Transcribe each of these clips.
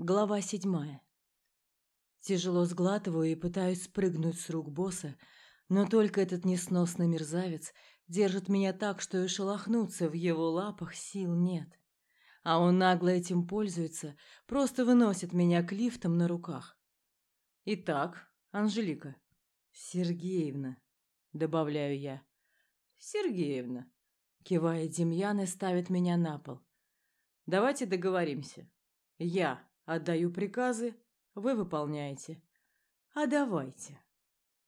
Глава седьмая. Тяжело сглатываю и пытаюсь спрыгнуть с рук босса, но только этот несносный мерзавец держит меня так, что и шелохнуться в его лапах сил нет. А он нагло этим пользуется, просто выносит меня к лифтам на руках. Итак, Анжелика. Сергеевна, добавляю я. Сергеевна, кивает Демьян и ставит меня на пол. Давайте договоримся. Я Отдаю приказы, вы выполняете. А давайте.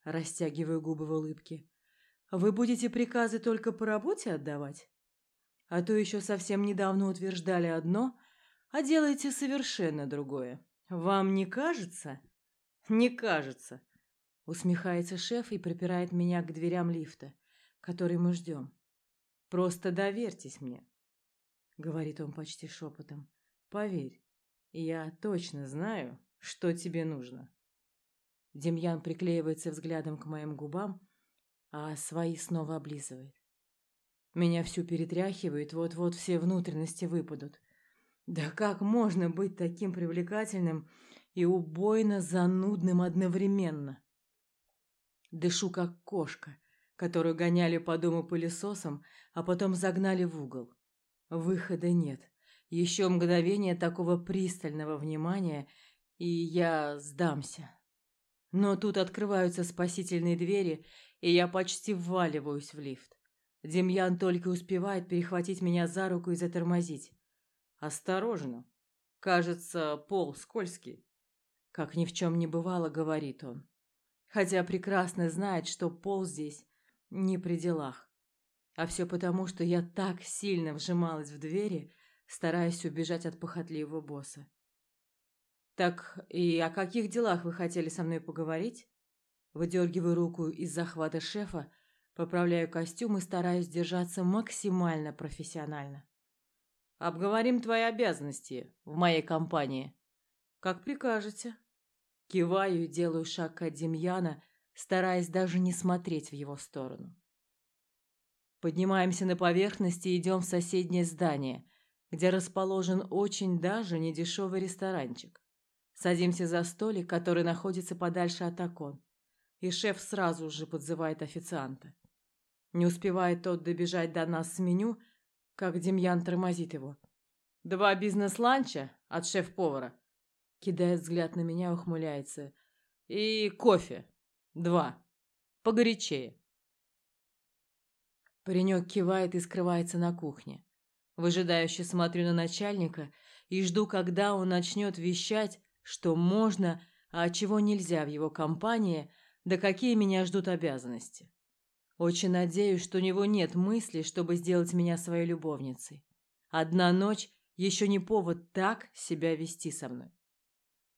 Растягиваю губы в улыбке. Вы будете приказы только по работе отдавать? А то еще совсем недавно утверждали одно, а делаете совершенно другое. Вам не кажется? Не кажется. Усмехается шеф и припирает меня к дверям лифта, который мы ждем. Просто доверьтесь мне, говорит он почти шепотом. Поверь, я точно знаю, что тебе нужно. Демьян приклеивается взглядом к моим губам, а свои снова облизывает. Меня всю перетряхивает, вот-вот все внутренности выпадут. Да как можно быть таким привлекательным и убойно занудным одновременно? Дышу как кошка, которую гоняли по дому пылесосом, а потом загнали в угол. Выхода нет. Еще мгновение такого пристального внимания, и я сдамся. Но тут открываются спасительные двери, и я почти вваливаюсь в лифт. Демьян только успевает перехватить меня за руку и затормозить. «Осторожно! Кажется, пол скользкий!» Как ни в чем не бывало, говорит он. Хотя прекрасно знает, что пол здесь не при делах. А все потому, что я так сильно вжималась в двери, стараясь убежать от похотливого босса. «Так и о каких делах вы хотели со мной поговорить?» Выдергиваю руку из захвата шефа, поправляю костюм и стараюсь держаться максимально профессионально. «Обговорим твои обязанности в моей компании». «Как прикажете». Киваю и делаю шаг от Демьяна, стараясь даже не смотреть в его сторону. Поднимаемся на поверхность и идем в соседнее здание, где расположен очень даже недешевый ресторанчик. Садимся за столик, который находится подальше от окон, и шеф сразу же подзывает официанта. Не успевает тот добежать до нас с меню, как Демьян тормозит его. «Два бизнес-ланча от шеф-повара», кидает взгляд на меня, ухмыляется. «И кофе. Два. Погорячее». Паренек кивает и скрывается на кухне. Выжидающе смотрю на начальника и жду, когда он начнет вещать, что можно, а чего нельзя в его компании, да какие меня ждут обязанности. Очень надеюсь, что у него нет мысли, чтобы сделать меня своей любовницей. Одна ночь еще не повод так себя вести со мной.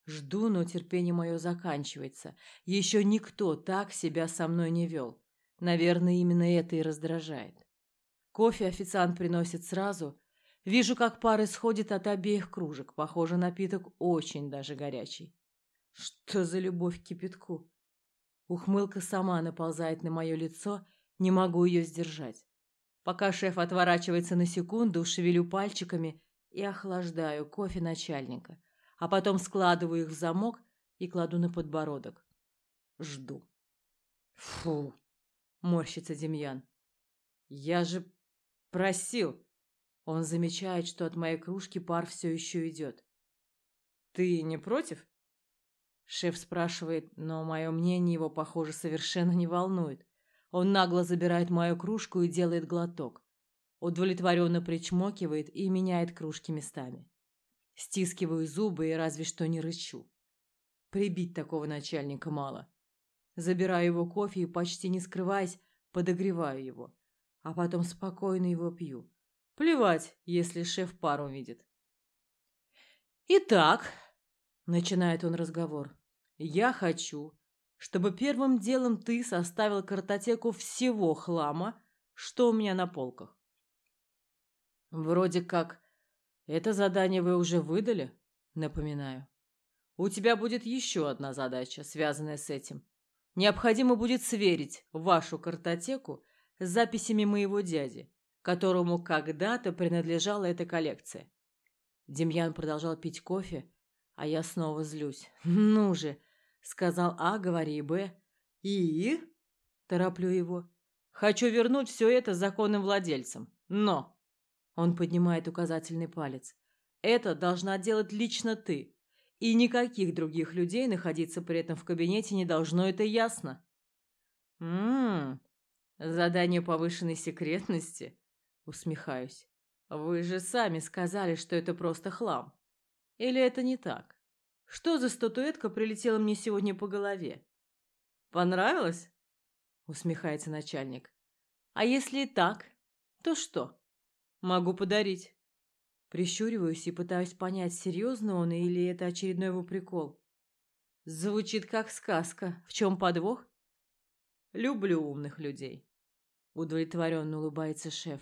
Жду, но терпение мое заканчивается. Еще никто так себя со мной не вел. Наверное, именно это и раздражает. Кофе официант приносит сразу. Вижу, как пар исходит от обеих кружек. Похоже, напиток очень даже горячий. Что за любовь к кипятку? Ухмылка сама наползает на мое лицо, не могу ее сдержать. Пока шеф отворачивается на секунду, шевелю пальчиками и охлаждаю кофе начальника, а потом складываю их в замок и кладу на подбородок. Жду. Фу, морщится Демьян. Я же Просил. Он замечает, что от моей кружки пар все еще идет. Ты не против? Шеф спрашивает, но мое мнение его, похоже, совершенно не волнует. Он нагло забирает мою кружку и делает глоток. Удовлетворенно причмокивает и меняет кружки местами. Стискиваю зубы и разве что не рычу. Прибить такого начальника мало. Забираю его кофе и, почти не скрываясь, подогреваю его а потом спокойно его пью. Плевать, если шеф пару видит. «Итак», — начинает он разговор, — «я хочу, чтобы первым делом ты составил картотеку всего хлама, что у меня на полках». «Вроде как это задание вы уже выдали?» Напоминаю. «У тебя будет еще одна задача, связанная с этим. Необходимо будет сверить вашу картотеку с записями моего дяди, которому когда-то принадлежала эта коллекция. Демьян продолжал пить кофе, А я снова злюсь. «Ну же!» Сказал А, говори Б. «И?» Тороплю его. «Хочу вернуть все это законным владельцам. Но...» Он поднимает указательный палец. «Это должна делать лично ты. И никаких других людей находиться при этом в кабинете не должно, это ясно?» «Ммм, задание повышенной секретности?» Усмехаюсь. «Вы же сами сказали, что это просто хлам. Или это не так? Что за статуэтка прилетела мне сегодня по голове? Понравилось? Усмехается начальник. А если и так, то что? Могу подарить. Прищуриваюсь и пытаюсь понять, серьезно он или это очередной его прикол. Звучит как сказка. В чем подвох? Люблю умных людей. Удовлетворенно улыбается шеф.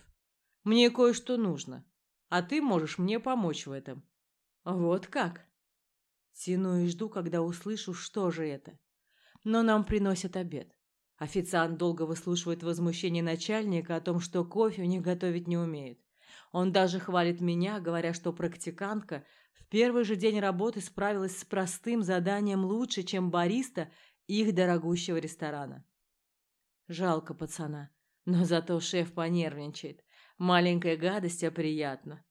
Мне кое-что нужно, а ты можешь мне помочь в этом. Вот как? Тяну и жду, когда услышу, что же это. Но нам приносят обед. Официант долго выслушивает возмущение начальника о том, что кофе у них готовить не умеет. Он даже хвалит меня, говоря, что практикантка в первый же день работы справилась с простым заданием лучше, чем бариста их дорогущего ресторана. Жалко пацана, но зато шеф понервничает. Маленькая гадость, а приятно.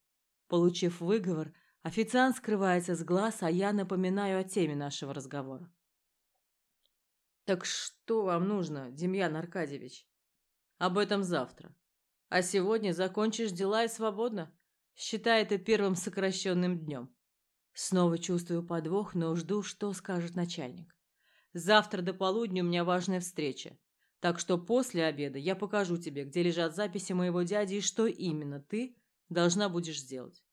Получив выговор, Официант скрывается с глаз, а я напоминаю о теме нашего разговора. «Так что вам нужно, Демьян Аркадьевич?» «Об этом завтра. А сегодня закончишь дела и свободно. Считай это первым сокращенным днем». Снова чувствую подвох, но жду, что скажет начальник. «Завтра до полудня у меня важная встреча. Так что после обеда я покажу тебе, где лежат записи моего дяди и что именно ты должна будешь сделать.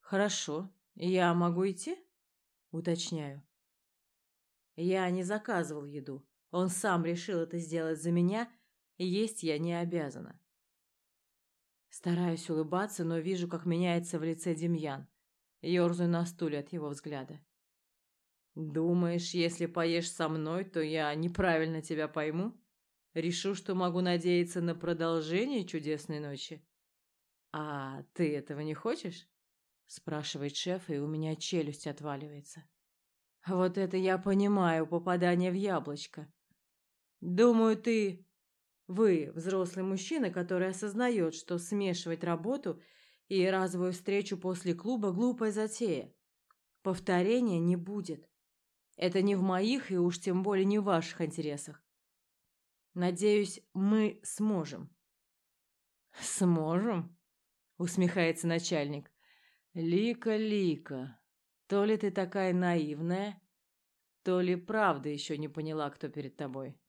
Хорошо. Я могу идти? Уточняю. Я не заказывал еду. Он сам решил это сделать за меня, и есть я не обязана. Стараюсь улыбаться, но вижу, как меняется в лице Демьян. Ёрзаю на стуле от его взгляда. «Думаешь, если поешь со мной, то я неправильно тебя пойму? Решу, что могу надеяться на продолжение чудесной ночи? А ты этого не хочешь?» спрашивает шеф, и у меня челюсть отваливается. Вот это я понимаю попадание в яблочко. Думаю, ты... Вы, взрослый мужчина, который осознает, что смешивать работу и разовую встречу после клуба – глупая затея. Повторения не будет. Это не в моих и уж тем более не в ваших интересах. Надеюсь, мы сможем. Сможем? Усмехается начальник. Лика, Лика, то ли ты такая наивная, то ли правда еще не поняла, кто перед тобой.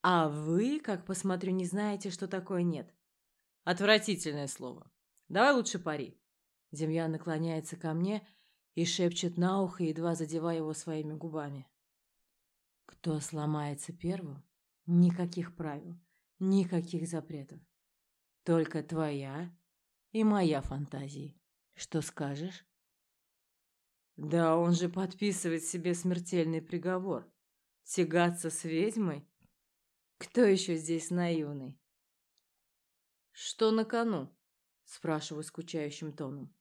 А вы, как посмотрю, не знаете, что такое нет. Отвратительное слово. Давай лучше пари. Демьян наклоняется ко мне и шепчет на ухо, едва задевая его своими губами. Кто сломается первым? Никаких правил, никаких запретов. Только твоя и моя фантазии. Что скажешь? Да он же подписывает себе смертельный приговор. Тягаться с ведьмой? Кто еще здесь наивный? Что на кону? Спрашиваю скучающим тоном.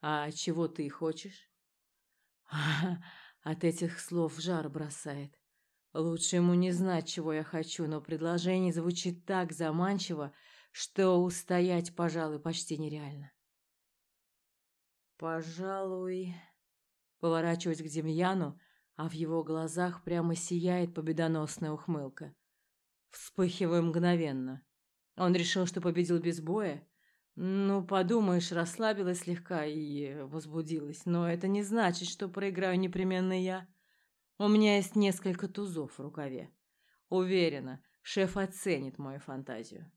А чего ты хочешь? От этих слов жар бросает. Лучше ему не знать, чего я хочу, но предложение звучит так заманчиво, что устоять, пожалуй, почти нереально. Пожалуй, поворачиваясь к Демьяну, а в его глазах прямо сияет победоносная ухмылка. Вспыхиваю мгновенно. Он решил, что победил без боя. Ну, подумаешь, расслабилась слегка и возбудилась. Но это не значит, что проиграю непременно я. У меня есть несколько тузов в рукаве. Уверена, шеф оценит мою фантазию.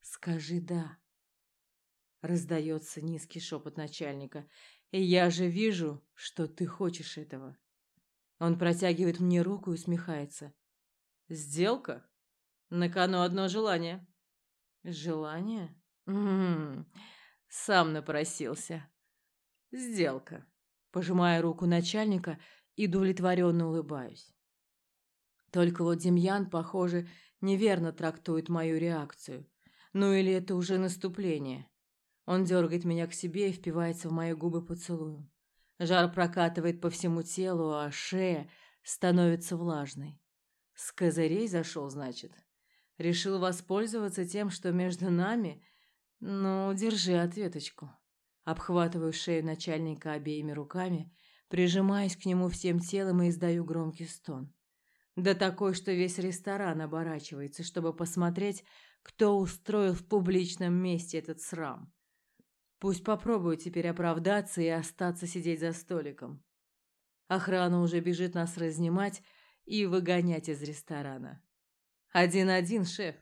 Скажи «да», Раздается низкий шепот начальника. И я же вижу, что ты хочешь этого. Он протягивает мне руку и усмехается. Сделка? На кону одно желание. Желание? М -м -м. Сам напросился. Сделка. Пожимая руку начальника и удовлетворенно улыбаюсь. Только вот Демьян, похоже, неверно трактует мою реакцию. Ну или это уже наступление. Он дергает меня к себе и впивается в мои губы поцелуем. Жар прокатывает по всему телу, а шея становится влажной. С козырей зашел, значит. Решил воспользоваться тем, что между нами? Ну, держи ответочку. Обхватываю шею начальника обеими руками, прижимаясь к нему всем телом и издаю громкий стон. Да такой, что весь ресторан оборачивается, чтобы посмотреть, кто устроил в публичном месте этот срам. Пусть попробуют теперь оправдаться и остаться сидеть за столиком. Охрана уже бежит нас разнимать и выгонять из ресторана. Один-один, шеф.